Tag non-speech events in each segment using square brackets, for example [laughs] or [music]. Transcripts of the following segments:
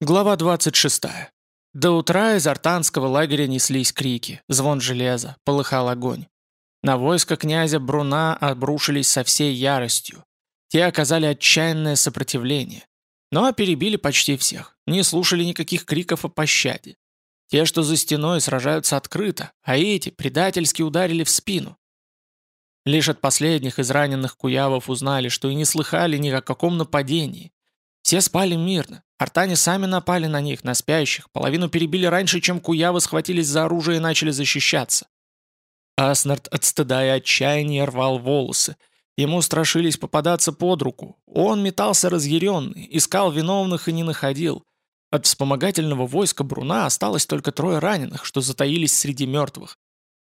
Глава 26. До утра из артанского лагеря неслись крики, звон железа, полыхал огонь. На войско князя Бруна обрушились со всей яростью. Те оказали отчаянное сопротивление. Но перебили почти всех, не слушали никаких криков о пощаде. Те, что за стеной, сражаются открыто, а эти предательски ударили в спину. Лишь от последних из раненых куявов узнали, что и не слыхали ни о каком нападении. Все спали мирно, Артане сами напали на них, на спящих, половину перебили раньше, чем куявы схватились за оружие и начали защищаться. Аснард от стыда и отчаяния рвал волосы. Ему страшились попадаться под руку. Он метался разъяренный, искал виновных и не находил. От вспомогательного войска Бруна осталось только трое раненых, что затаились среди мертвых.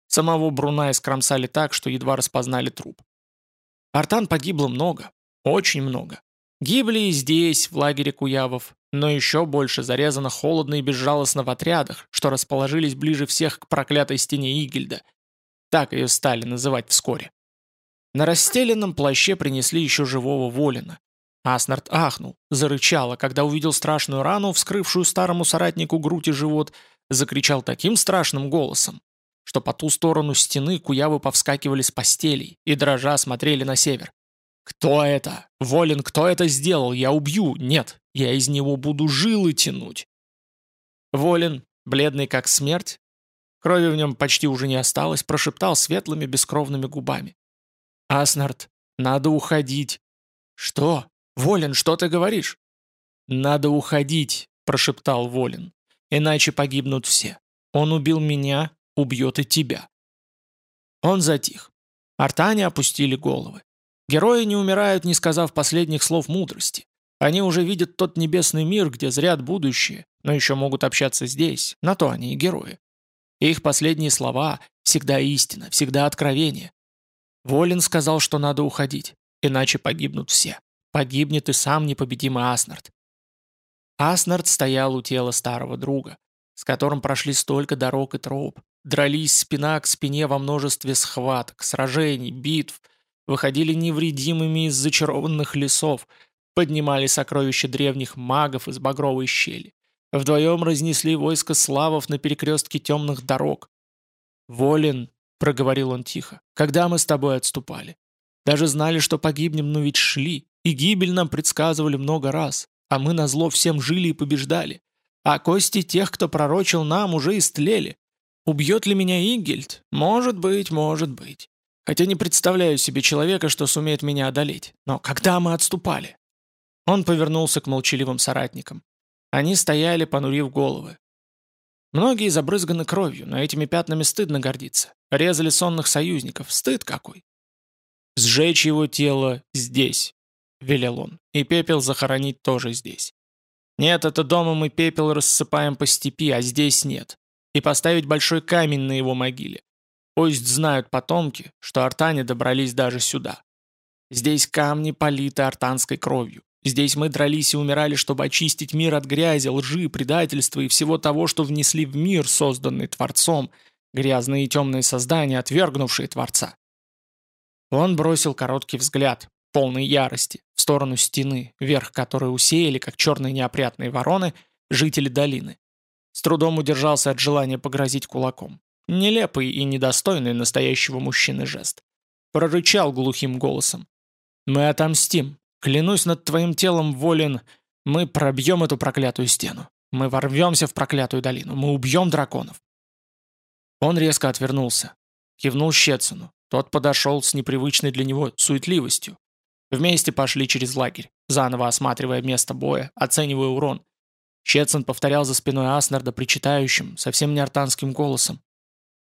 Самого Бруна искромсали так, что едва распознали труп. Артан погибло много, очень много. Гибли и здесь, в лагере Куявов, но еще больше зарезано холодно и безжалостно в отрядах, что расположились ближе всех к проклятой стене Игельда. Так ее стали называть вскоре. На расстеленном плаще принесли еще живого Волина. Аснард ахнул, зарычал, а когда увидел страшную рану, вскрывшую старому соратнику грудь и живот, закричал таким страшным голосом, что по ту сторону стены куявы повскакивали с постелей и дрожа смотрели на север. «Кто это? Волин, кто это сделал? Я убью! Нет, я из него буду жилы тянуть!» Волин, бледный как смерть, крови в нем почти уже не осталось, прошептал светлыми бескровными губами. «Аснард, надо уходить!» «Что? Волин, что ты говоришь?» «Надо уходить!» – прошептал Волин. «Иначе погибнут все. Он убил меня, убьет и тебя». Он затих. Артане опустили головы. Герои не умирают, не сказав последних слов мудрости. Они уже видят тот небесный мир, где зрят будущее, но еще могут общаться здесь, на то они и герои. их последние слова – всегда истина, всегда откровение. Волин сказал, что надо уходить, иначе погибнут все. Погибнет и сам непобедимый Аснард. Аснард стоял у тела старого друга, с которым прошли столько дорог и троп, дрались спина к спине во множестве схваток, сражений, битв – выходили невредимыми из зачарованных лесов, поднимали сокровища древних магов из багровой щели. Вдвоем разнесли войско славов на перекрестке темных дорог. «Волен», — проговорил он тихо, — «когда мы с тобой отступали? Даже знали, что погибнем, но ведь шли, и гибель нам предсказывали много раз, а мы назло всем жили и побеждали. А кости тех, кто пророчил нам, уже истлели. Убьет ли меня Игельд? Может быть, может быть. Хотя не представляю себе человека, что сумеет меня одолеть. Но когда мы отступали?» Он повернулся к молчаливым соратникам. Они стояли, понурив головы. Многие забрызганы кровью, но этими пятнами стыдно гордиться. Резали сонных союзников. Стыд какой. «Сжечь его тело здесь», — велел он, — «и пепел захоронить тоже здесь. Нет, это дома мы пепел рассыпаем по степи, а здесь нет. И поставить большой камень на его могиле. Пусть знают потомки, что артане добрались даже сюда. Здесь камни политы артанской кровью. Здесь мы дрались и умирали, чтобы очистить мир от грязи, лжи, предательства и всего того, что внесли в мир, созданный Творцом, грязные и темные создания, отвергнувшие Творца. Он бросил короткий взгляд, полный ярости, в сторону стены, верх которой усеяли, как черные неопрятные вороны, жители долины. С трудом удержался от желания погрозить кулаком. Нелепый и недостойный настоящего мужчины жест. Прорычал глухим голосом. «Мы отомстим. Клянусь над твоим телом, волен. Мы пробьем эту проклятую стену. Мы ворвемся в проклятую долину. Мы убьем драконов». Он резко отвернулся. Кивнул Щецину. Тот подошел с непривычной для него суетливостью. Вместе пошли через лагерь, заново осматривая место боя, оценивая урон. Щецин повторял за спиной Аснарда причитающим, совсем не артанским голосом.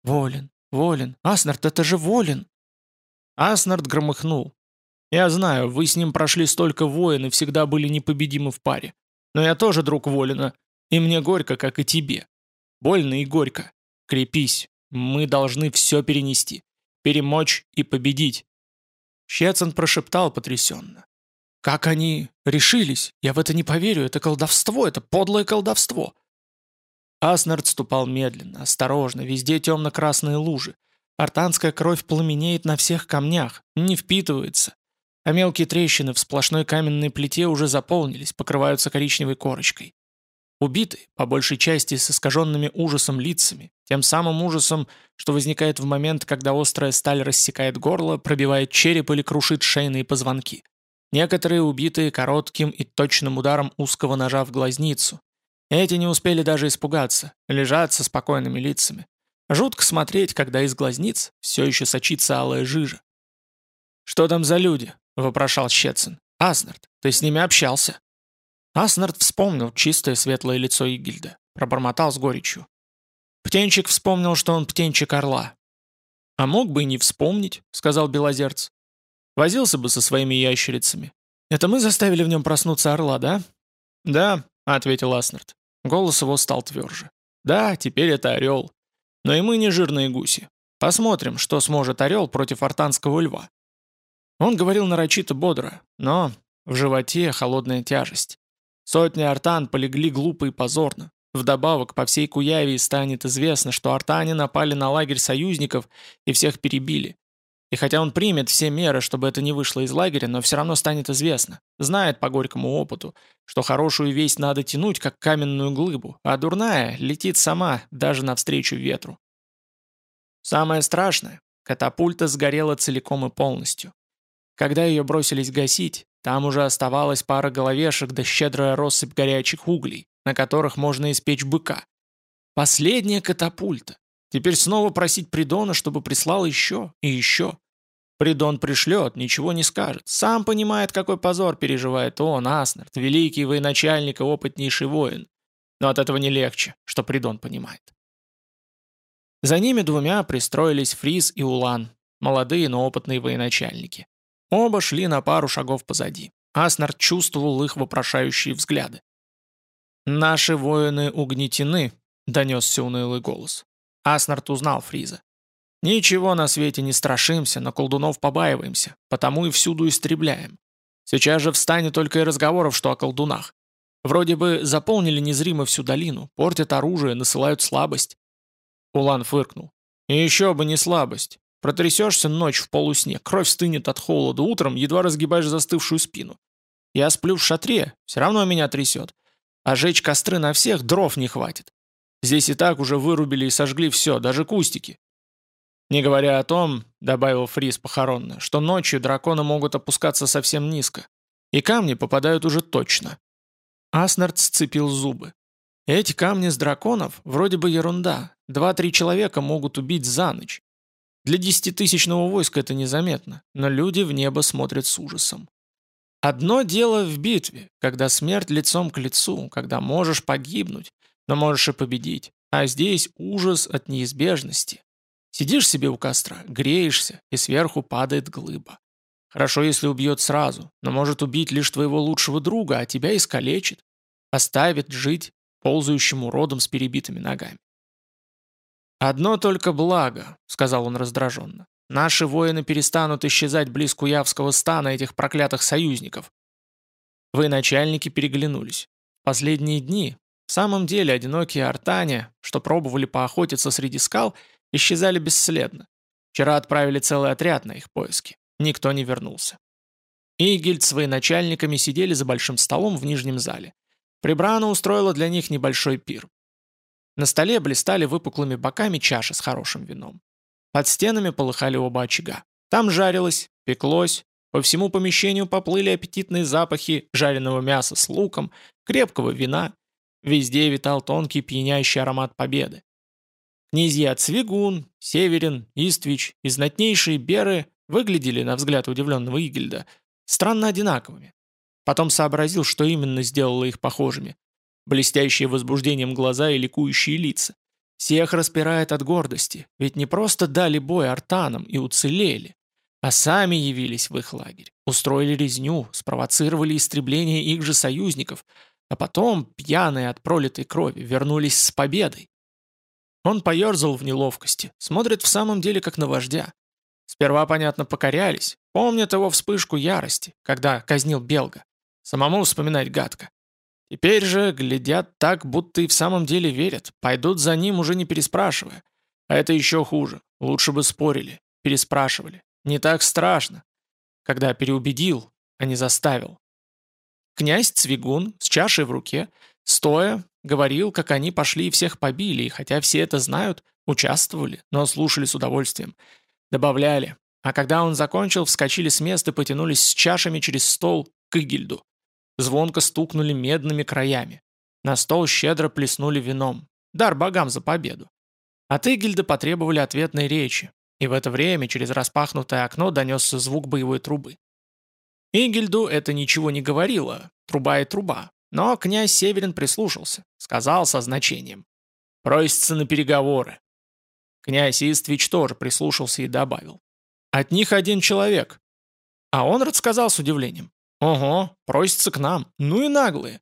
«Волен, Волен, Аснард, это же Волен!» Аснард громыхнул. «Я знаю, вы с ним прошли столько воин и всегда были непобедимы в паре. Но я тоже друг Волина, и мне горько, как и тебе. Больно и горько. Крепись, мы должны все перенести, перемочь и победить». Щецин прошептал потрясенно. «Как они решились? Я в это не поверю, это колдовство, это подлое колдовство. Аснард ступал медленно, осторожно, везде темно-красные лужи. Артанская кровь пламенеет на всех камнях, не впитывается. А мелкие трещины в сплошной каменной плите уже заполнились, покрываются коричневой корочкой. Убиты, по большей части с искаженными ужасом лицами, тем самым ужасом, что возникает в момент, когда острая сталь рассекает горло, пробивает череп или крушит шейные позвонки. Некоторые убитые коротким и точным ударом узкого ножа в глазницу. Эти не успели даже испугаться, лежат со спокойными лицами. Жутко смотреть, когда из глазниц все еще сочится алая жижа. «Что там за люди?» — вопрошал Щецин. «Аснард, ты с ними общался?» Аснард вспомнил чистое светлое лицо Игильда, пробормотал с горечью. Птенчик вспомнил, что он птенчик орла. «А мог бы и не вспомнить», — сказал Белозерц. «Возился бы со своими ящерицами. Это мы заставили в нем проснуться орла, да?» «Да», — ответил Аснард. Голос его стал тверже. «Да, теперь это орел. Но и мы не жирные гуси. Посмотрим, что сможет орел против артанского льва». Он говорил нарочито бодро, но в животе холодная тяжесть. Сотни артан полегли глупо и позорно. Вдобавок, по всей Куявии станет известно, что артане напали на лагерь союзников и всех перебили. И хотя он примет все меры, чтобы это не вышло из лагеря, но все равно станет известно. Знает по горькому опыту, что хорошую весть надо тянуть, как каменную глыбу, а дурная летит сама, даже навстречу ветру. Самое страшное — катапульта сгорела целиком и полностью. Когда ее бросились гасить, там уже оставалась пара головешек да щедрая россыпь горячих углей, на которых можно испечь быка. Последняя катапульта. Теперь снова просить Придона, чтобы прислал еще и еще. Придон пришлет, ничего не скажет. Сам понимает, какой позор переживает он, Аснард, великий военачальник и опытнейший воин. Но от этого не легче, что Придон понимает. За ними двумя пристроились Фриз и Улан, молодые, но опытные военачальники. Оба шли на пару шагов позади. Аснард чувствовал их вопрошающие взгляды. «Наши воины угнетены», — донесся унылый голос. Аснард узнал Фриза. «Ничего на свете не страшимся, но колдунов побаиваемся, потому и всюду истребляем. Сейчас же встанет только и разговоров, что о колдунах. Вроде бы заполнили незримо всю долину, портят оружие, насылают слабость». Улан фыркнул. «И еще бы не слабость. Протрясешься ночь в полусне, кровь стынет от холода, утром едва разгибаешь застывшую спину. Я сплю в шатре, все равно меня трясет. А жечь костры на всех дров не хватит. Здесь и так уже вырубили и сожгли все, даже кустики. Не говоря о том, добавил Фрис похоронно, что ночью драконы могут опускаться совсем низко. И камни попадают уже точно. Аснард сцепил зубы. Эти камни с драконов вроде бы ерунда. Два-три человека могут убить за ночь. Для десятитысячного войска это незаметно, но люди в небо смотрят с ужасом. Одно дело в битве, когда смерть лицом к лицу, когда можешь погибнуть, но можешь и победить. А здесь ужас от неизбежности. Сидишь себе у костра, греешься, и сверху падает глыба. Хорошо, если убьет сразу, но может убить лишь твоего лучшего друга, а тебя искалечит. Оставит жить ползающим уродом с перебитыми ногами. «Одно только благо», — сказал он раздраженно. «Наши воины перестанут исчезать близ Куявского стана этих проклятых союзников». Вы, начальники, переглянулись. Последние дни, в самом деле, одинокие артане, что пробовали поохотиться среди скал, исчезали бесследно. Вчера отправили целый отряд на их поиски. Никто не вернулся. Игельд с военачальниками сидели за большим столом в нижнем зале. Прибрана устроила для них небольшой пир. На столе блистали выпуклыми боками чаши с хорошим вином. Под стенами полыхали оба очага. Там жарилось, пеклось, по всему помещению поплыли аппетитные запахи жареного мяса с луком, крепкого вина. Везде витал тонкий пьянящий аромат победы. Князья Цвигун, Северин, Иствич и знатнейшие беры выглядели, на взгляд удивленного Игельда, странно одинаковыми. Потом сообразил, что именно сделало их похожими блестящие возбуждением глаза и ликующие лица. Всех распирает от гордости, ведь не просто дали бой артанам и уцелели, а сами явились в их лагерь, устроили резню, спровоцировали истребление их же союзников, а потом, пьяные от пролитой крови, вернулись с победой. Он поерзал в неловкости, смотрит в самом деле как на вождя. Сперва, понятно, покорялись, помнят его вспышку ярости, когда казнил Белга. Самому вспоминать гадко. Теперь же глядят так, будто и в самом деле верят, пойдут за ним уже не переспрашивая. А это еще хуже, лучше бы спорили, переспрашивали. Не так страшно, когда переубедил, а не заставил. Князь Цвигун с чашей в руке, стоя, говорил, как они пошли и всех побили, и хотя все это знают, участвовали, но слушали с удовольствием. Добавляли. А когда он закончил, вскочили с места и потянулись с чашами через стол к Игильду. Звонко стукнули медными краями. На стол щедро плеснули вином. Дар богам за победу. От Игильда потребовали ответной речи, и в это время через распахнутое окно донесся звук боевой трубы. Игильду это ничего не говорило, труба и труба, но князь Северин прислушался, сказал со значением. «Просится на переговоры». Князь Иствич тоже прислушался и добавил. «От них один человек». А он рассказал с удивлением. «Ого, просится к нам, ну и наглые».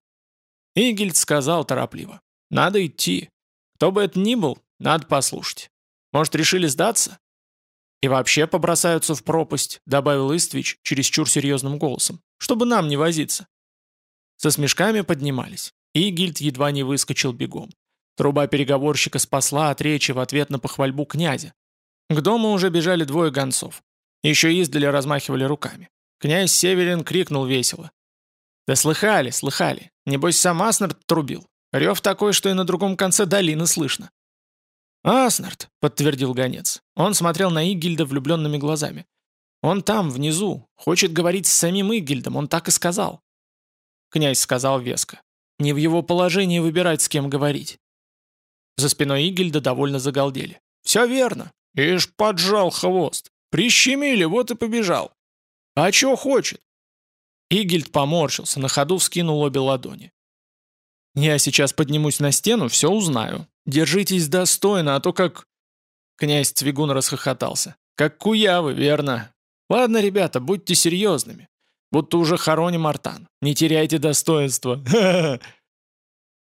Игильд сказал торопливо. «Надо идти. Кто бы это ни был, надо послушать. Может, решили сдаться?» «И вообще побросаются в пропасть», — добавил Иствич чересчур серьезным голосом, «чтобы нам не возиться». Со смешками поднимались. Игильд едва не выскочил бегом. Труба переговорщика спасла от речи в ответ на похвальбу князя. К дому уже бежали двое гонцов. Еще издали размахивали руками. Князь Северин крикнул весело. «Да слыхали, слыхали. Небось, сам Аснард трубил. Рев такой, что и на другом конце долины слышно. «Аснард», — подтвердил гонец. Он смотрел на Игильда влюбленными глазами. «Он там, внизу. Хочет говорить с самим Игильдом, он так и сказал». Князь сказал веско. «Не в его положении выбирать, с кем говорить». За спиной Игильда довольно загалдели. «Все верно. Ишь, поджал хвост. Прищемили, вот и побежал. А чего хочет?» Игильд поморщился, на ходу вскинул обе ладони. «Я сейчас поднимусь на стену, все узнаю. Держитесь достойно, а то как...» Князь Цвигун расхохотался. «Как куявы, верно? Ладно, ребята, будьте серьезными. Будто уже хороним Артан. Не теряйте достоинства. [laughs]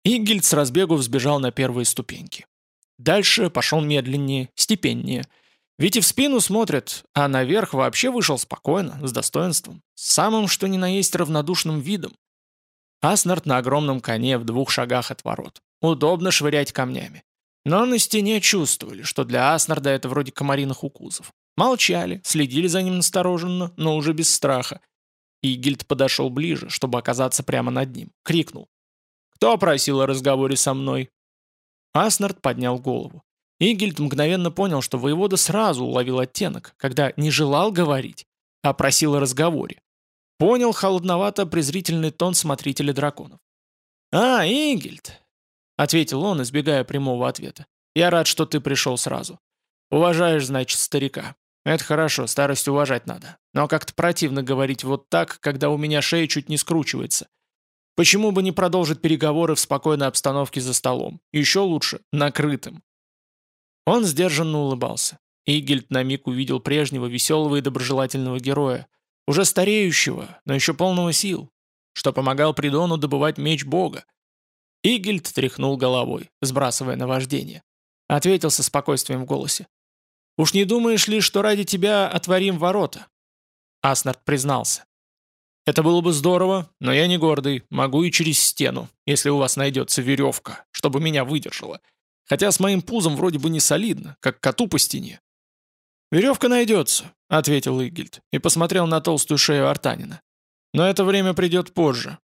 Игельд с разбегу взбежал на первые ступеньки. Дальше пошел медленнее, степеннее. Ведь и в спину смотрят, а наверх вообще вышел спокойно, с достоинством, с самым что ни на есть равнодушным видом. Аснард на огромном коне в двух шагах от ворот. Удобно швырять камнями. Но на стене чувствовали, что для Аснарда это вроде комариных укусов. Молчали, следили за ним настороженно, но уже без страха. Игильд подошел ближе, чтобы оказаться прямо над ним. Крикнул. «Кто просил о разговоре со мной?» Аснард поднял голову. Игильд мгновенно понял, что воевода сразу уловил оттенок, когда не желал говорить, а просил о разговоре. Понял холодновато-презрительный тон смотрителя драконов. «А, Игильд, — ответил он, избегая прямого ответа. «Я рад, что ты пришел сразу. Уважаешь, значит, старика. Это хорошо, старость уважать надо. Но как-то противно говорить вот так, когда у меня шея чуть не скручивается. Почему бы не продолжить переговоры в спокойной обстановке за столом? Еще лучше, накрытым». Он сдержанно улыбался. Игельд на миг увидел прежнего веселого и доброжелательного героя, уже стареющего, но еще полного сил, что помогал Придону добывать меч бога, Игельд тряхнул головой, сбрасывая наваждение. Ответил со спокойствием в голосе. «Уж не думаешь ли, что ради тебя отворим ворота?» Аснард признался. «Это было бы здорово, но я не гордый, могу и через стену, если у вас найдется веревка, чтобы меня выдержала. Хотя с моим пузом вроде бы не солидно, как коту по стене». «Веревка найдется», — ответил Игельд и посмотрел на толстую шею Артанина. «Но это время придет позже».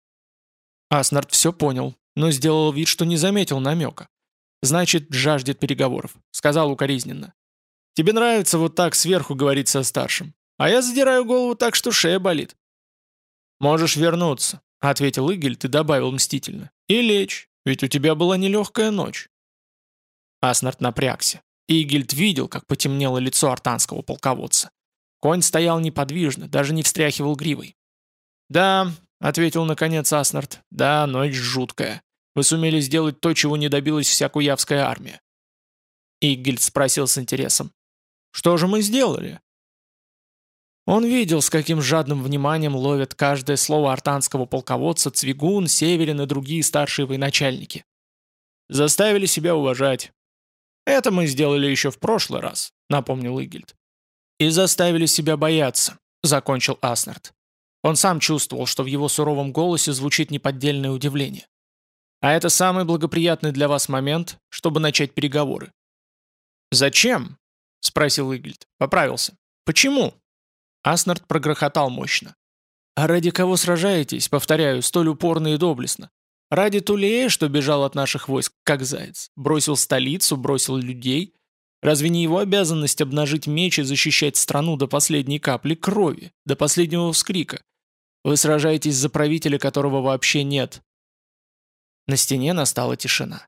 Аснард все понял, но сделал вид, что не заметил намека. «Значит, жаждет переговоров», — сказал укоризненно. «Тебе нравится вот так сверху говорить со старшим, а я задираю голову так, что шея болит». «Можешь вернуться», — ответил Игельд и добавил мстительно. «И лечь, ведь у тебя была нелегкая ночь». Аснард напрягся. Игельд видел, как потемнело лицо артанского полководца. Конь стоял неподвижно, даже не встряхивал гривой. «Да», — ответил наконец Аснард, — «да, ночь жуткая. Вы сумели сделать то, чего не добилась вся куявская армия». Игельд спросил с интересом. «Что же мы сделали?» Он видел, с каким жадным вниманием ловят каждое слово артанского полководца Цвигун, Северин и другие старшие военачальники. «Заставили себя уважать». «Это мы сделали еще в прошлый раз», — напомнил Игельд. «И заставили себя бояться», — закончил Аснард. Он сам чувствовал, что в его суровом голосе звучит неподдельное удивление. А это самый благоприятный для вас момент, чтобы начать переговоры. «Зачем?» — спросил Игельд. Поправился. «Почему?» Аснард прогрохотал мощно. «А ради кого сражаетесь, повторяю, столь упорно и доблестно? Ради Тулея, что бежал от наших войск, как заяц, бросил столицу, бросил людей. Разве не его обязанность обнажить меч и защищать страну до последней капли крови, до последнего вскрика? Вы сражаетесь за правителя, которого вообще нет. На стене настала тишина.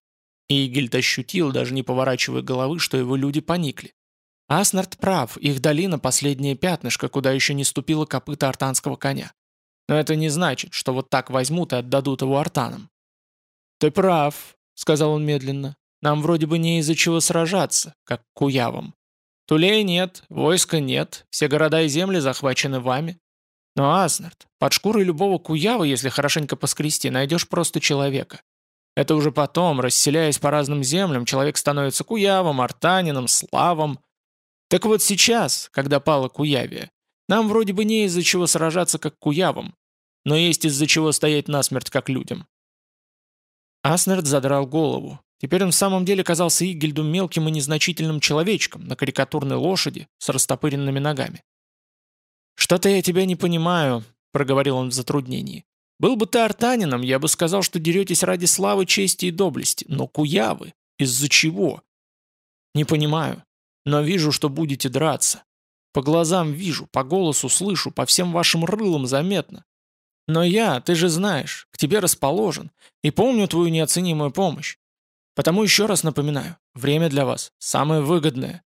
И Игельд ощутил, даже не поворачивая головы, что его люди поникли. Аснард прав, их долина — последнее пятнышко, куда еще не ступило копыта артанского коня. Но это не значит, что вот так возьмут и отдадут его артанам. «Ты прав», — сказал он медленно. «Нам вроде бы не из-за чего сражаться, как куявам. Тулей нет, войска нет, все города и земли захвачены вами. Но, Аснард, под шкурой любого куява, если хорошенько поскрести, найдешь просто человека. Это уже потом, расселяясь по разным землям, человек становится куявом, артанином, славом. Так вот сейчас, когда пала Куявия, нам вроде бы не из-за чего сражаться, как куявам, но есть из-за чего стоять насмерть, как людям. Аснерд задрал голову. Теперь он в самом деле казался Игельду мелким и незначительным человечком на карикатурной лошади с растопыренными ногами. «Что-то я тебя не понимаю», — проговорил он в затруднении. «Был бы ты артанином, я бы сказал, что деретесь ради славы, чести и доблести. Но куявы? Из-за чего?» «Не понимаю. Но вижу, что будете драться. По глазам вижу, по голосу слышу, по всем вашим рылам заметно. Но я, ты же знаешь, к тебе расположен, и помню твою неоценимую помощь. Потому еще раз напоминаю, время для вас самое выгодное.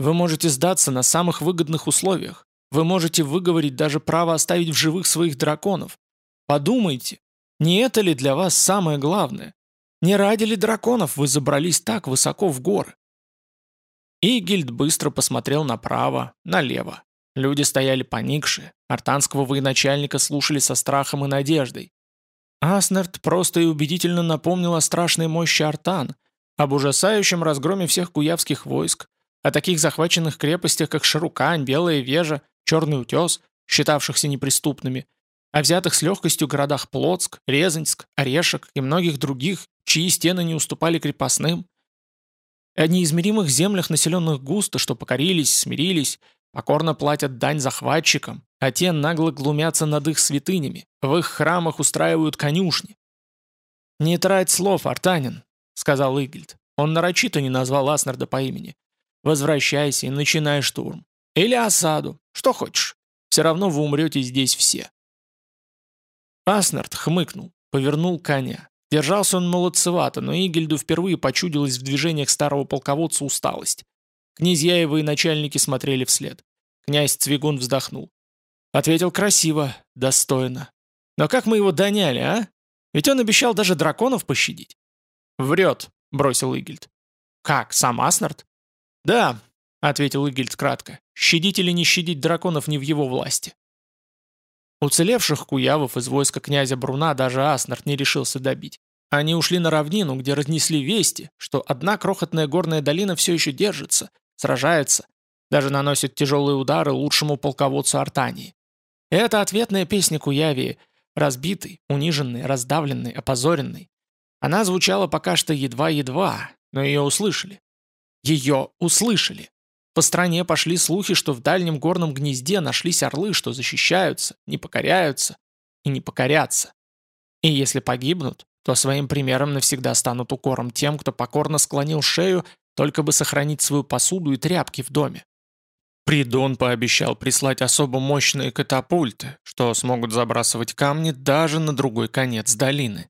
Вы можете сдаться на самых выгодных условиях. Вы можете выговорить даже право оставить в живых своих драконов. Подумайте, не это ли для вас самое главное? Не ради ли драконов вы забрались так высоко в горы? Игильд быстро посмотрел направо, налево. Люди стояли поникшие, артанского военачальника слушали со страхом и надеждой. Аснард просто и убедительно напомнил о страшной мощи артан, об ужасающем разгроме всех куявских войск, о таких захваченных крепостях, как Шарукань, Белая Вежа, Черный Утес, считавшихся неприступными, о взятых с легкостью городах Плотск, Резаньск, Орешек и многих других, чьи стены не уступали крепостным, о неизмеримых землях, населенных густо, что покорились, смирились, покорно платят дань захватчикам, а те нагло глумятся над их святынями, в их храмах устраивают конюшни. «Не трать слов, Артанин», — сказал Игельд. Он нарочито не назвал Аснарда по имени. «Возвращайся и начинай штурм. Или осаду, что хочешь. Все равно вы умрете здесь все». Аснард хмыкнул, повернул коня. Держался он молодцевато, но Игельду впервые почудилась в движениях старого полководца усталость. Князья и начальники смотрели вслед. Князь Цвигун вздохнул. Ответил красиво, достойно. Но как мы его доняли, а? Ведь он обещал даже драконов пощадить. «Врет», — бросил Игельд. «Как, сам Аснард?» «Да», — ответил Игельд кратко. «Щадить или не щадить драконов не в его власти». Уцелевших куявов из войска князя Бруна даже Аснард не решился добить. Они ушли на равнину, где разнесли вести, что одна крохотная горная долина все еще держится, сражается, даже наносит тяжелые удары лучшему полководцу Артании. Это ответная песня Куявии, разбитый, униженный, раздавленный, опозоренный. Она звучала пока что едва-едва, но ее услышали. Ее услышали. По стране пошли слухи, что в дальнем горном гнезде нашлись орлы, что защищаются, не покоряются и не покорятся. И если погибнут, то своим примером навсегда станут укором тем, кто покорно склонил шею, только бы сохранить свою посуду и тряпки в доме. Придон пообещал прислать особо мощные катапульты, что смогут забрасывать камни даже на другой конец долины.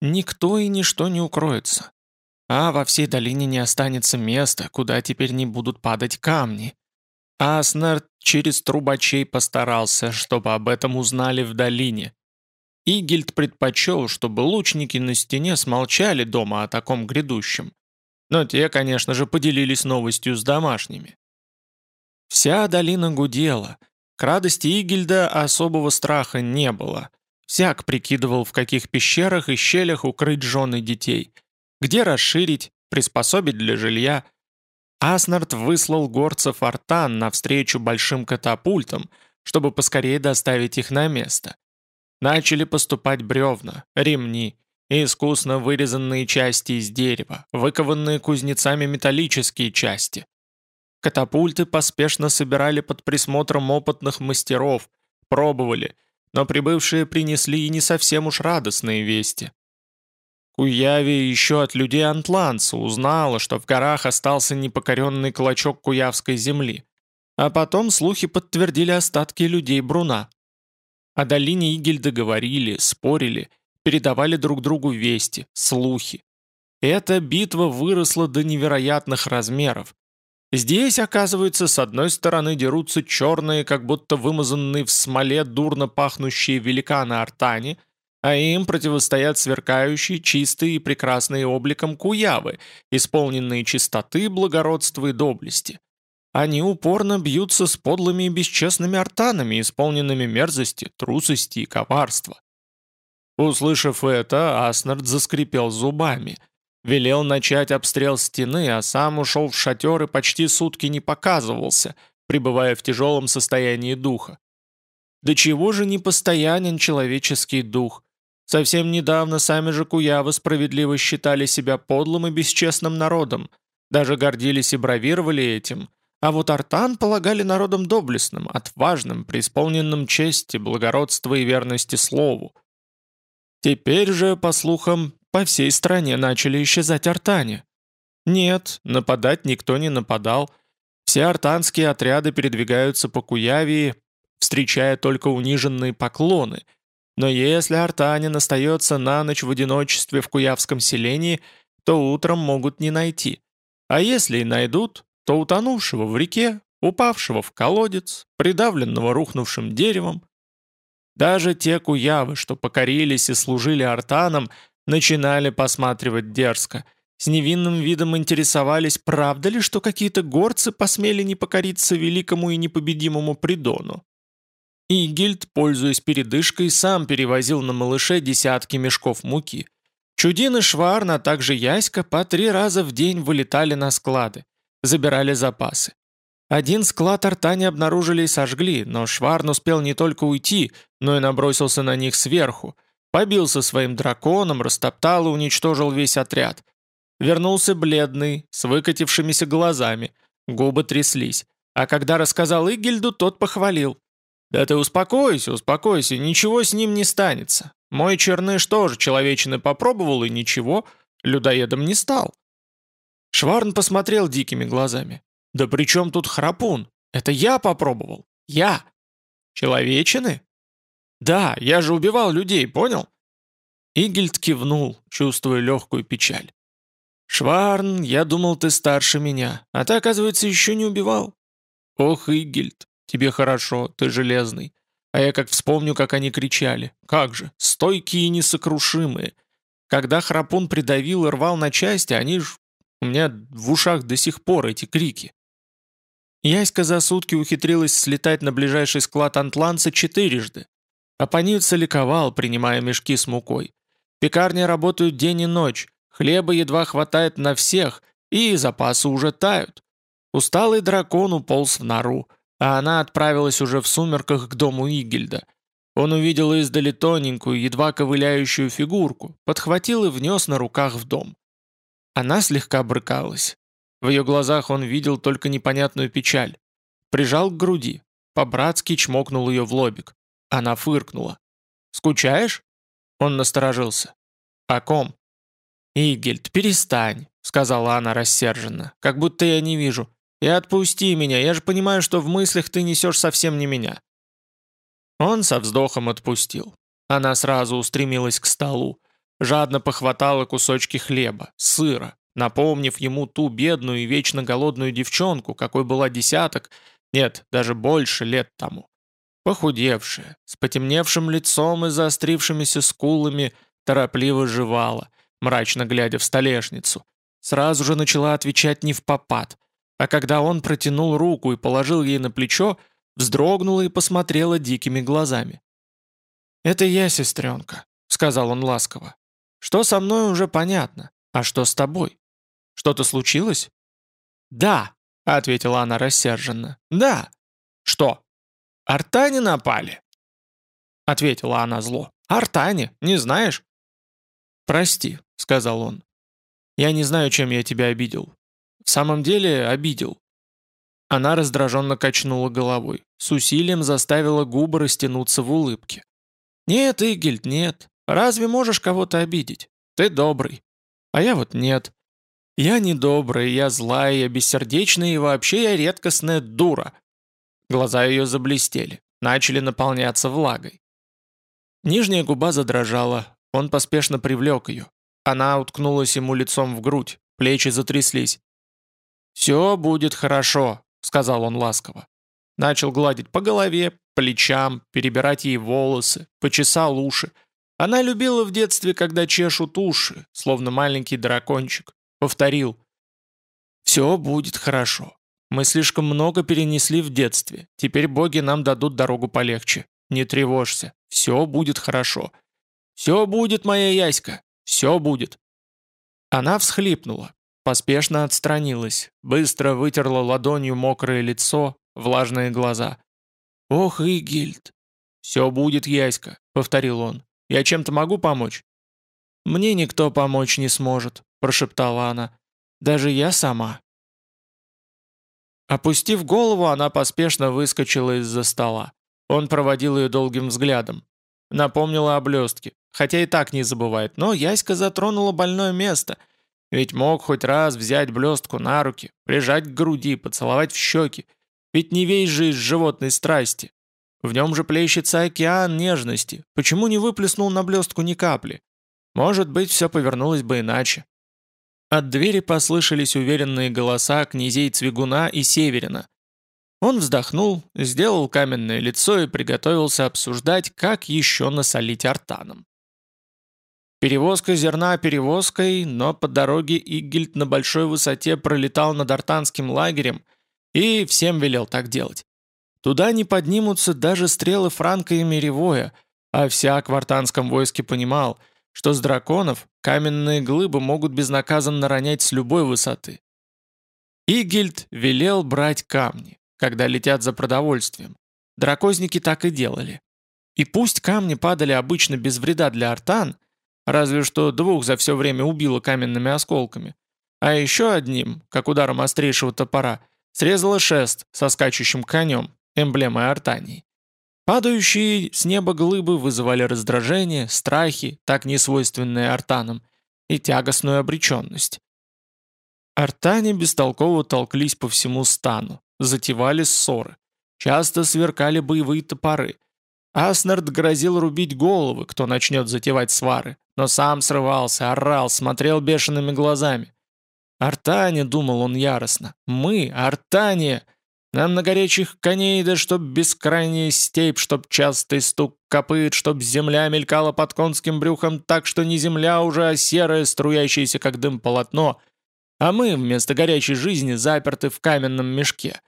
Никто и ничто не укроется. А во всей долине не останется места, куда теперь не будут падать камни. Аснард через трубачей постарался, чтобы об этом узнали в долине. Игельд предпочел, чтобы лучники на стене смолчали дома о таком грядущем. Но те, конечно же, поделились новостью с домашними. Вся долина гудела. К радости Игельда особого страха не было. Всяк прикидывал, в каких пещерах и щелях укрыть жены детей – где расширить, приспособить для жилья. Аснард выслал горцев Артан навстречу большим катапультам, чтобы поскорее доставить их на место. Начали поступать бревна, ремни, искусно вырезанные части из дерева, выкованные кузнецами металлические части. Катапульты поспешно собирали под присмотром опытных мастеров, пробовали, но прибывшие принесли и не совсем уж радостные вести. Куяви еще от людей Антланца узнала, что в горах остался непокоренный клочок куявской земли. А потом слухи подтвердили остатки людей Бруна. О долине Игельда говорили, спорили, передавали друг другу вести, слухи. Эта битва выросла до невероятных размеров. Здесь, оказывается, с одной стороны дерутся черные, как будто вымазанные в смоле дурно пахнущие великаны Артани, а им противостоят сверкающие, чистые и прекрасные обликом куявы, исполненные чистоты, благородства и доблести. Они упорно бьются с подлыми и бесчестными артанами, исполненными мерзости, трусости и коварства. Услышав это, Аснард заскрипел зубами. Велел начать обстрел стены, а сам ушел в шатер и почти сутки не показывался, пребывая в тяжелом состоянии духа. До чего же непостоянен человеческий дух? Совсем недавно сами же куявы справедливо считали себя подлым и бесчестным народом, даже гордились и бравировали этим, а вот артан полагали народом доблестным, отважным, преисполненным чести, благородства и верности слову. Теперь же, по слухам, по всей стране начали исчезать артане. Нет, нападать никто не нападал. Все артанские отряды передвигаются по Куявии, встречая только униженные поклоны – но если артанин остается на ночь в одиночестве в куявском селении, то утром могут не найти. А если и найдут, то утонувшего в реке, упавшего в колодец, придавленного рухнувшим деревом. Даже те куявы, что покорились и служили артанам, начинали посматривать дерзко. С невинным видом интересовались, правда ли, что какие-то горцы посмели не покориться великому и непобедимому Придону. Игильд, пользуясь передышкой, сам перевозил на малыше десятки мешков муки. Чудин и Шварн, а также Яська по три раза в день вылетали на склады, забирали запасы. Один склад артани обнаружили и сожгли, но Шварн успел не только уйти, но и набросился на них сверху, побился своим драконом, растоптал и уничтожил весь отряд. Вернулся бледный, с выкатившимися глазами, губы тряслись. А когда рассказал Игильду, тот похвалил. «Да ты успокойся, успокойся, ничего с ним не станется. Мой черныш тоже человечины попробовал и ничего, людоедом не стал». Шварн посмотрел дикими глазами. «Да при чем тут храпун? Это я попробовал. Я. Человечины? Да, я же убивал людей, понял?» Игельд кивнул, чувствуя легкую печаль. «Шварн, я думал, ты старше меня, а ты, оказывается, еще не убивал». «Ох, Игельд, Тебе хорошо, ты железный. А я как вспомню, как они кричали. Как же, стойкие и несокрушимые. Когда храпун придавил и рвал на части, они ж... У меня в ушах до сих пор эти крики. Яська за сутки ухитрилась слетать на ближайший склад антланца четырежды. Апаница ликовал, принимая мешки с мукой. Пекарни работают день и ночь, хлеба едва хватает на всех, и запасы уже тают. Усталый дракон уполз в нору а она отправилась уже в сумерках к дому Игельда. Он увидел издали тоненькую, едва ковыляющую фигурку, подхватил и внес на руках в дом. Она слегка брыкалась. В ее глазах он видел только непонятную печаль. Прижал к груди, по-братски чмокнул ее в лобик. Она фыркнула. «Скучаешь?» Он насторожился. «О ком?» «Игельд, перестань», — сказала она рассерженно, «как будто я не вижу. И отпусти меня, я же понимаю, что в мыслях ты несешь совсем не меня». Он со вздохом отпустил. Она сразу устремилась к столу, жадно похватала кусочки хлеба, сыра, напомнив ему ту бедную и вечно голодную девчонку, какой была десяток, нет, даже больше лет тому. Похудевшая, с потемневшим лицом и заострившимися скулами, торопливо жевала, мрачно глядя в столешницу. Сразу же начала отвечать не в попад, а когда он протянул руку и положил ей на плечо, вздрогнула и посмотрела дикими глазами. «Это я, сестренка», — сказал он ласково. «Что со мной уже понятно, а что с тобой? Что-то случилось?» «Да», — ответила она рассерженно. «Да». «Что?» «Артане напали», — ответила она зло. «Артане, не знаешь?» «Прости», — сказал он. «Я не знаю, чем я тебя обидел. В самом деле обидел». Она раздраженно качнула головой, с усилием заставила губы растянуться в улыбке. «Нет, Игельд, нет. Разве можешь кого-то обидеть? Ты добрый. А я вот нет. Я не добрый, я злая, я бессердечная и вообще я редкостная дура». Глаза ее заблестели, начали наполняться влагой. Нижняя губа задрожала, он поспешно привлек ее. Она уткнулась ему лицом в грудь, плечи затряслись. «Все будет хорошо», — сказал он ласково. Начал гладить по голове, плечам, перебирать ей волосы, почесал уши. Она любила в детстве, когда чешут уши, словно маленький дракончик. Повторил. «Все будет хорошо. Мы слишком много перенесли в детстве. Теперь боги нам дадут дорогу полегче. Не тревожься. Все будет хорошо. Все будет, моя яська. Все будет». Она всхлипнула, поспешно отстранилась, быстро вытерла ладонью мокрое лицо, влажные глаза. «Ох, Игильд!» «Все будет, Яська», — повторил он. «Я чем-то могу помочь?» «Мне никто помочь не сможет», — прошептала она. «Даже я сама». Опустив голову, она поспешно выскочила из-за стола. Он проводил ее долгим взглядом. Напомнила о блестке, хотя и так не забывает, но Яська затронула больное место, ведь мог хоть раз взять блестку на руки, прижать к груди, поцеловать в щеки, ведь не весь же из животной страсти. В нем же плещется океан нежности. Почему не выплеснул на блестку ни капли? Может быть, все повернулось бы иначе. От двери послышались уверенные голоса князей Цвигуна и Северина. Он вздохнул, сделал каменное лицо и приготовился обсуждать, как еще насолить артаном. Перевозка зерна перевозкой, но по дороге Игельд на большой высоте пролетал над артанским лагерем – и всем велел так делать. Туда не поднимутся даже стрелы Франка и Миревоя, а всяк в артанском войске понимал, что с драконов каменные глыбы могут безнаказанно ронять с любой высоты. Игильд велел брать камни, когда летят за продовольствием. Дракозники так и делали. И пусть камни падали обычно без вреда для артан, разве что двух за все время убило каменными осколками, а еще одним, как ударом острейшего топора, Срезала шест со скачущим конем, эмблемой артании. Падающие с неба глыбы вызывали раздражение, страхи, так несвойственные артанам, и тягостную обреченность. Артане бестолково толклись по всему стану, затевали ссоры. Часто сверкали боевые топоры. Аснард грозил рубить головы, кто начнет затевать свары, но сам срывался, орал, смотрел бешеными глазами. «Артане», — думал он яростно, — «мы, Артане! Нам на горячих коней, да чтоб бескрайняя степь, чтоб частый стук копыт, чтоб земля мелькала под конским брюхом так, что не земля уже, а серое, струящееся как дым полотно, а мы вместо горячей жизни заперты в каменном мешке.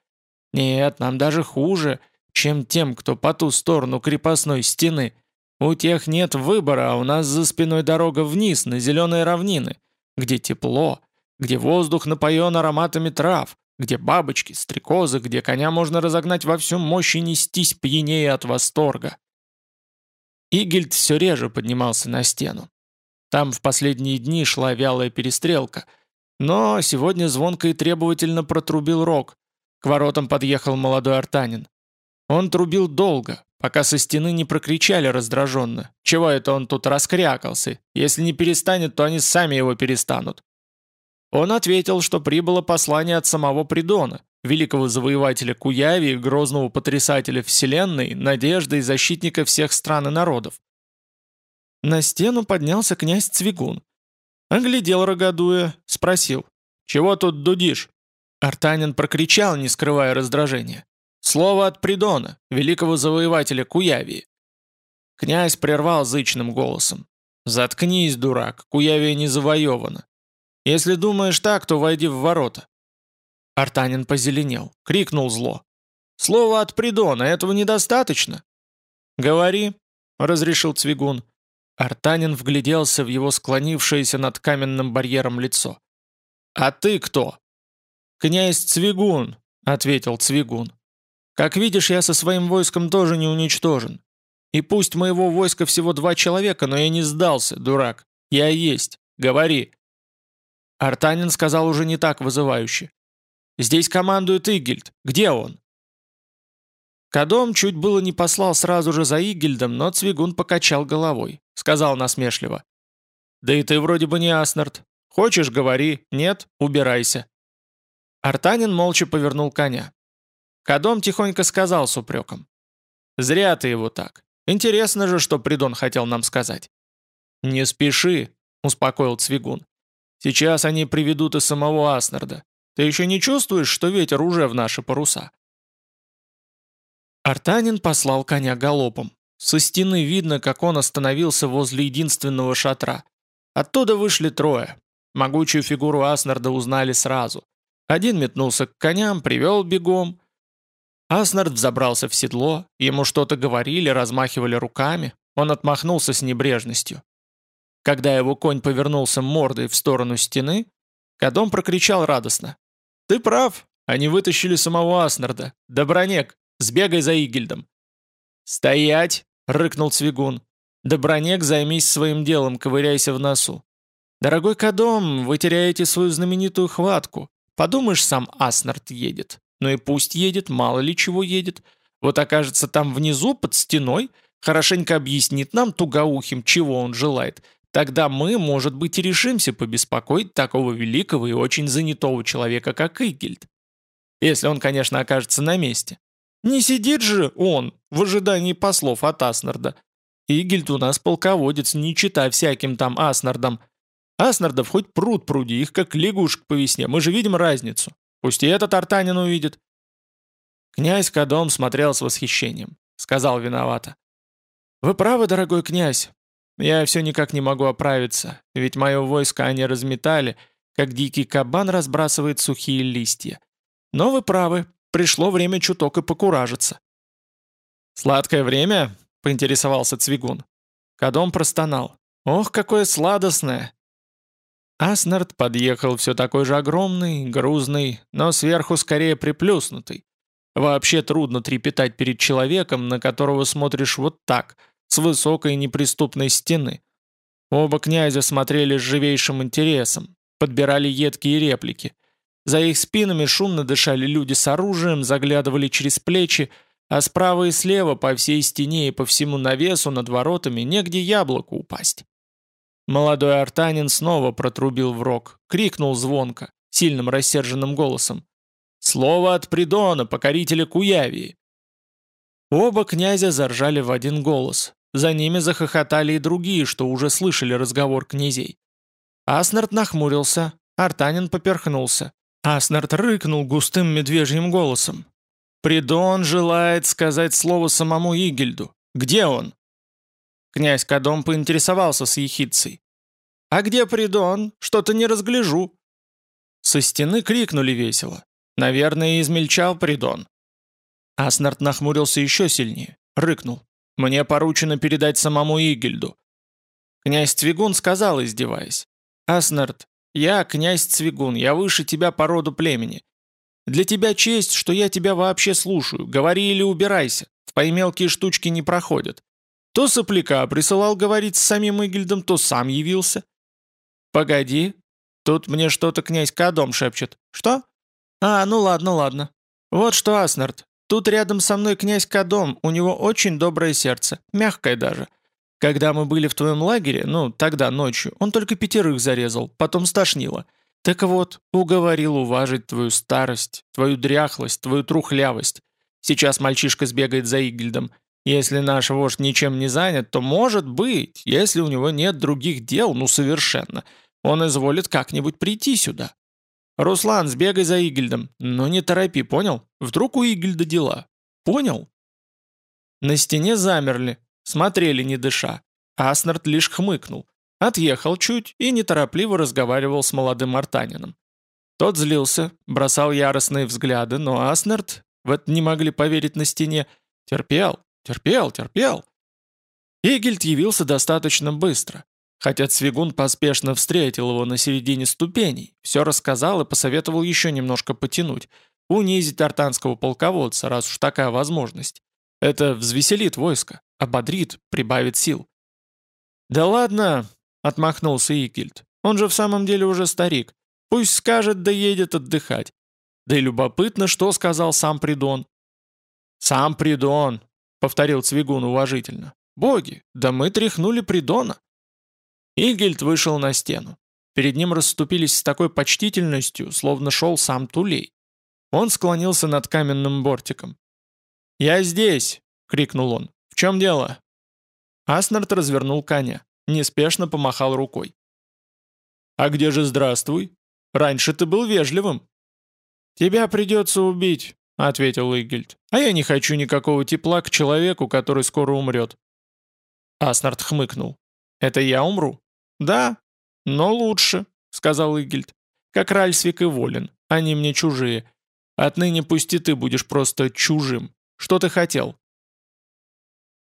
Нет, нам даже хуже, чем тем, кто по ту сторону крепостной стены. У тех нет выбора, а у нас за спиной дорога вниз, на зеленые равнины, где тепло, где воздух напоен ароматами трав, где бабочки, стрекозы, где коня можно разогнать во всю мощь и нестись пьянее от восторга. Игельд все реже поднимался на стену. Там в последние дни шла вялая перестрелка, но сегодня звонко и требовательно протрубил рог. К воротам подъехал молодой артанин. Он трубил долго, пока со стены не прокричали раздраженно. Чего это он тут раскрякался? Если не перестанет, то они сами его перестанут. Он ответил, что прибыло послание от самого Придона, великого завоевателя Куяви, грозного потрясателя Вселенной, надежды и защитника всех стран и народов. На стену поднялся князь Цвигун. Оглядел Рогадуя, спросил, «Чего тут дудишь?» Артанин прокричал, не скрывая раздражения. «Слово от Придона, великого завоевателя Куявии». Князь прервал зычным голосом. «Заткнись, дурак, Куявия не завоевана. Если думаешь так, то войди в ворота». Артанин позеленел, крикнул зло. «Слово от Придона, этого недостаточно?» «Говори», — разрешил Цвигун. Артанин вгляделся в его склонившееся над каменным барьером лицо. «А ты кто?» «Князь Цвигун», — ответил Цвигун. «Как видишь, я со своим войском тоже не уничтожен. И пусть моего войска всего два человека, но я не сдался, дурак. Я есть. Говори». Артанин сказал уже не так вызывающе. «Здесь командует Игельд. Где он?» Кадом чуть было не послал сразу же за Игельдом, но Цвигун покачал головой. Сказал насмешливо. Да и ты вроде бы не Аснард. Хочешь, говори, нет, убирайся». Артанин молча повернул коня. Кадом тихонько сказал с упреком. «Зря ты его так. Интересно же, что Придон хотел нам сказать». «Не спеши», — успокоил Цвигун. «Сейчас они приведут и самого Аснарда. Ты еще не чувствуешь, что ветер уже в наши паруса?» Артанин послал коня галопом. Со стены видно, как он остановился возле единственного шатра. Оттуда вышли трое. Могучую фигуру Аснарда узнали сразу. Один метнулся к коням, привел бегом. Аснард взобрался в седло, ему что-то говорили, размахивали руками. Он отмахнулся с небрежностью. Когда его конь повернулся мордой в сторону стены, Кадом прокричал радостно. «Ты прав, они вытащили самого Аснарда. Добронек, сбегай за Игельдом». «Стоять!» — рыкнул Цвигун. «Добронек, займись своим делом, ковыряйся в носу. Дорогой Кадом, вы теряете свою знаменитую хватку. Подумаешь, сам Аснард едет. Ну и пусть едет, мало ли чего едет. Вот окажется там внизу, под стеной, хорошенько объяснит нам тугоухим, чего он желает. Тогда мы, может быть, и решимся побеспокоить такого великого и очень занятого человека, как Игельд. Если он, конечно, окажется на месте. Не сидит же он в ожидании послов от Аснарда. Игельд у нас полководец, не читай всяким там Аснардам. Аснардов хоть пруд пруди, их как лягушек по весне, мы же видим разницу. Пусть и этот Артанин увидит. Князь Кадом смотрел с восхищением. Сказал виновато. «Вы правы, дорогой князь. Я все никак не могу оправиться, ведь мое войско они разметали, как дикий кабан разбрасывает сухие листья. Но вы правы, пришло время чуток и покуражиться. «Сладкое время?» — поинтересовался Цвигун. Кадом простонал. «Ох, какое сладостное!» Аснард подъехал все такой же огромный, грузный, но сверху скорее приплюснутый. Вообще трудно трепетать перед человеком, на которого смотришь вот так — с высокой неприступной стены. Оба князя смотрели с живейшим интересом, подбирали едкие реплики. За их спинами шумно дышали люди с оружием, заглядывали через плечи, а справа и слева по всей стене и по всему навесу над воротами негде яблоку упасть. Молодой артанин снова протрубил в рог, крикнул звонко, сильным рассерженным голосом. «Слово от Придона, покорителя Куявии!» Оба князя заржали в один голос, за ними захохотали и другие, что уже слышали разговор князей. Аснард нахмурился, Артанин поперхнулся. Аснард рыкнул густым медвежьим голосом. «Придон желает сказать слово самому Игельду. Где он?» Князь Кадом поинтересовался с ехидцей. «А где Придон? Что-то не разгляжу». Со стены крикнули весело. «Наверное, измельчал Придон». Аснард нахмурился еще сильнее, рыкнул. Мне поручено передать самому Игельду». Князь Цвигун сказал, издеваясь. «Аснард, я князь Цвигун, я выше тебя по роду племени. Для тебя честь, что я тебя вообще слушаю. Говори или убирайся. Твои мелкие штучки не проходят. То сопляка присылал говорить с самим Игельдом, то сам явился. Погоди, тут мне что-то князь Кадом шепчет. Что? А, ну ладно, ладно. Вот что, Аснард, Тут рядом со мной князь Кадом, у него очень доброе сердце, мягкое даже. Когда мы были в твоем лагере, ну, тогда ночью, он только пятерых зарезал, потом стошнило. Так вот, уговорил уважить твою старость, твою дряхлость, твою трухлявость. Сейчас мальчишка сбегает за Игельдом. Если наш вождь ничем не занят, то, может быть, если у него нет других дел, ну совершенно, он изволит как-нибудь прийти сюда. «Руслан, сбегай за Игельдом, но не торопи, понял? Вдруг у Игельда дела. Понял?» На стене замерли, смотрели не дыша. Аснард лишь хмыкнул, отъехал чуть и неторопливо разговаривал с молодым артанином. Тот злился, бросал яростные взгляды, но Аснард, в это не могли поверить на стене, терпел, терпел, терпел. Игельд явился достаточно быстро. Хотя Цвигун поспешно встретил его на середине ступеней, все рассказал и посоветовал еще немножко потянуть, унизить артанского полководца, раз уж такая возможность. Это взвеселит войско, ободрит, прибавит сил. «Да ладно!» — отмахнулся Игельд. «Он же в самом деле уже старик. Пусть скажет, да едет отдыхать. Да и любопытно, что сказал сам Придон». «Сам Придон», — повторил Цвигун уважительно. «Боги, да мы тряхнули Придона». Игельд вышел на стену. Перед ним расступились с такой почтительностью, словно шел сам Тулей. Он склонился над каменным бортиком. «Я здесь!» — крикнул он. «В чем дело?» Аснард развернул коня, неспешно помахал рукой. «А где же здравствуй? Раньше ты был вежливым». «Тебя придется убить», — ответил Игельд. «А я не хочу никакого тепла к человеку, который скоро умрет». Аснард хмыкнул. «Это я умру?» «Да, но лучше», — сказал Игельд. «Как Ральсвик и Волин. Они мне чужие. Отныне пусть и ты будешь просто чужим. Что ты хотел?»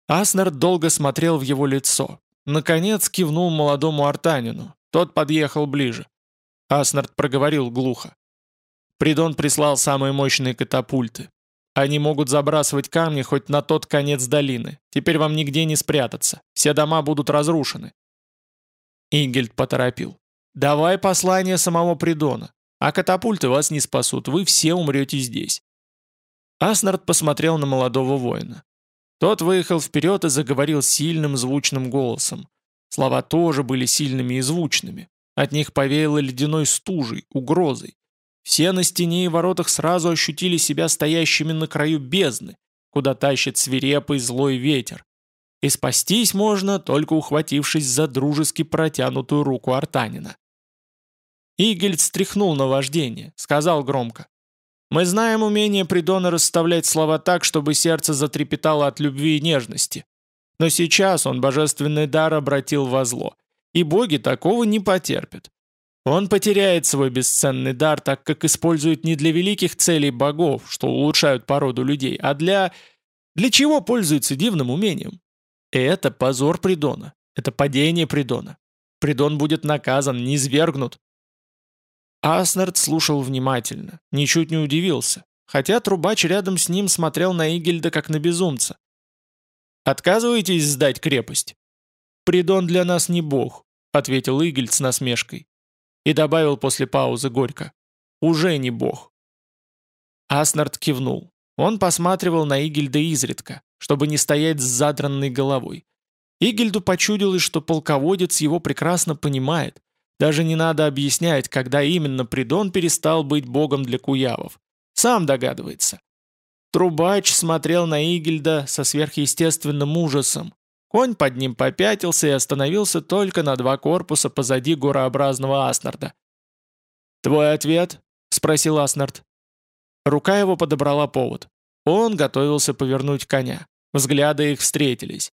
Аснард долго смотрел в его лицо. Наконец кивнул молодому артанину. Тот подъехал ближе. Аснард проговорил глухо. Придон прислал самые мощные катапульты. Они могут забрасывать камни хоть на тот конец долины. Теперь вам нигде не спрятаться. Все дома будут разрушены. Ингельд поторопил. «Давай послание самого Придона. А катапульты вас не спасут, вы все умрете здесь». Аснард посмотрел на молодого воина. Тот выехал вперед и заговорил сильным звучным голосом. Слова тоже были сильными и звучными. От них повеяло ледяной стужей, угрозой. Все на стене и воротах сразу ощутили себя стоящими на краю бездны, куда тащит свирепый злой ветер. И спастись можно, только ухватившись за дружески протянутую руку Артанина. Игельд стряхнул на вождение, сказал громко. «Мы знаем умение Придона расставлять слова так, чтобы сердце затрепетало от любви и нежности. Но сейчас он божественный дар обратил во зло, и боги такого не потерпят. Он потеряет свой бесценный дар, так как использует не для великих целей богов, что улучшают породу людей, а для... Для чего пользуется дивным умением? Это позор Придона. Это падение Придона. Придон будет наказан, не извергнут. Аснард слушал внимательно, ничуть не удивился, хотя трубач рядом с ним смотрел на Игельда как на безумца. «Отказываетесь сдать крепость?» «Придон для нас не бог», — ответил Игельд с насмешкой. И добавил после паузы горько. «Уже не бог». Аснард кивнул. Он посматривал на Игельда изредка, чтобы не стоять с задранной головой. Игельду почудилось, что полководец его прекрасно понимает. Даже не надо объяснять, когда именно Придон перестал быть богом для куявов. Сам догадывается. Трубач смотрел на Игельда со сверхъестественным ужасом. Конь под ним попятился и остановился только на два корпуса позади горообразного Аснарда. «Твой ответ?» — спросил Аснард. Рука его подобрала повод. Он готовился повернуть коня. Взгляды их встретились.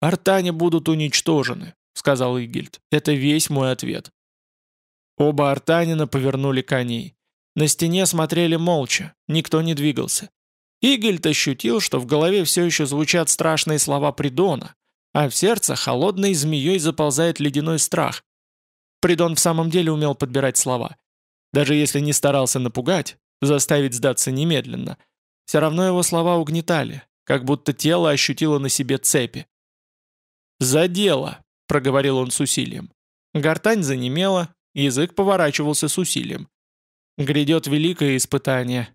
«Артане будут уничтожены», — сказал Игильд. «Это весь мой ответ». Оба артанина повернули коней. На стене смотрели молча, никто не двигался. Игельд ощутил, что в голове все еще звучат страшные слова Придона, а в сердце холодной змеей заползает ледяной страх. Придон в самом деле умел подбирать слова. Даже если не старался напугать, заставить сдаться немедленно. Все равно его слова угнетали, как будто тело ощутило на себе цепи. «За дело!» — проговорил он с усилием. Гортань занемела, язык поворачивался с усилием. Грядет великое испытание,